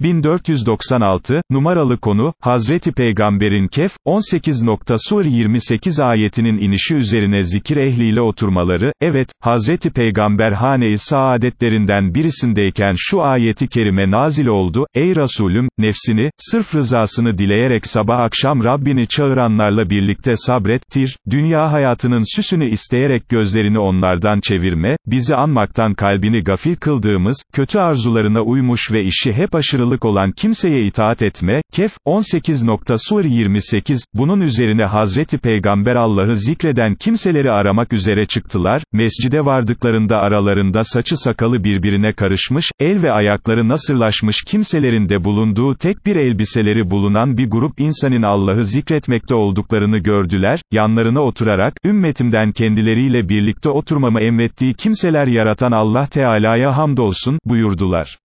1496, numaralı konu, Hazreti Peygamberin Kehf, 18. Sur 28 ayetinin inişi üzerine zikir ehliyle oturmaları, evet, Hazreti Peygamber hane-i saadetlerinden birisindeyken şu ayeti kerime nazil oldu, ey Resulüm, nefsini, sırf rızasını dileyerek sabah akşam Rabbini çağıranlarla birlikte sabrettir, dünya hayatının süsünü isteyerek gözlerini onlardan çevirme, bizi anmaktan kalbini gafil kıldığımız, kötü arzularına uymuş ve işi hep aşırılık olan kimseye itaat etme, Kehf, 18. Sur 28, bunun üzerine Hazreti Peygamber Allah'ı zikreden kimseleri aramak üzere çıktılar, mescide vardıklarında aralarında saçı sakalı birbirine karışmış, el ve ayakları nasırlaşmış kimselerin de bulunduğu tek bir elbiseleri bulunan bir grup insanın Allah'ı zikretmekte olduklarını gördüler, yanlarına oturarak, ümmetimden kendileriyle birlikte oturmamı emrettiği kimseler yaratan Allah Teala'ya hamdolsun, buyurdular.